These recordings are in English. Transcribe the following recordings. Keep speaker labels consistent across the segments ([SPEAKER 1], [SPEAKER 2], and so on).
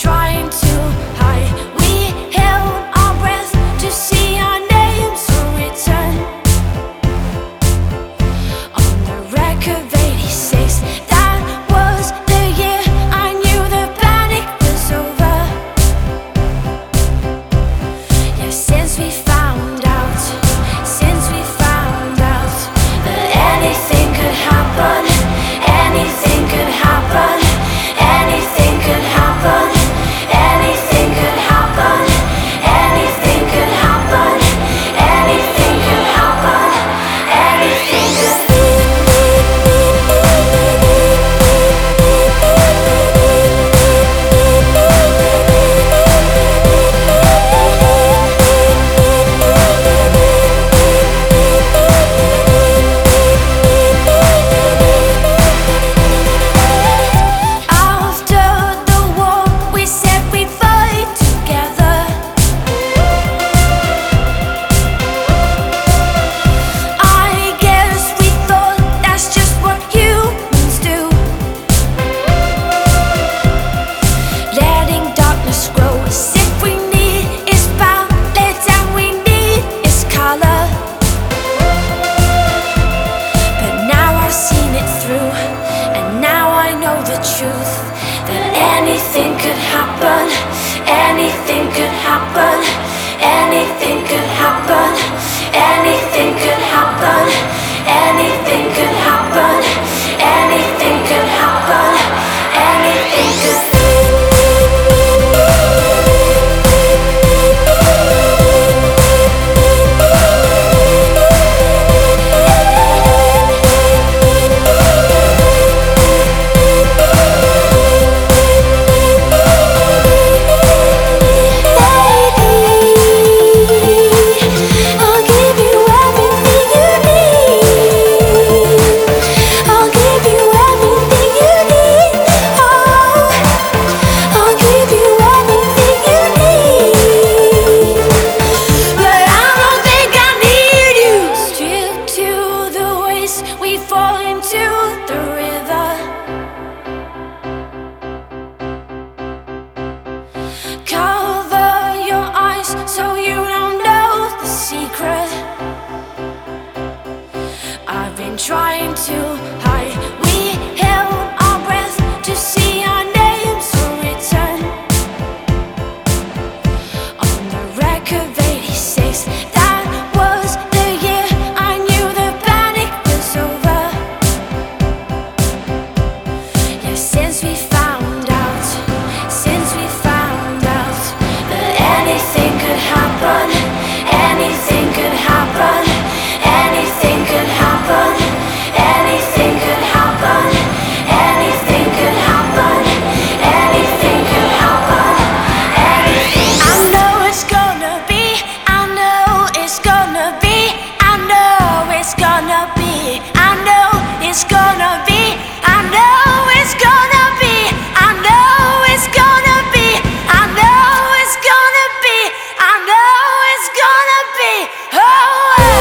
[SPEAKER 1] trying to hide. We held our breath to see our names written on the record. anything could happen. fall into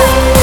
[SPEAKER 1] Thank you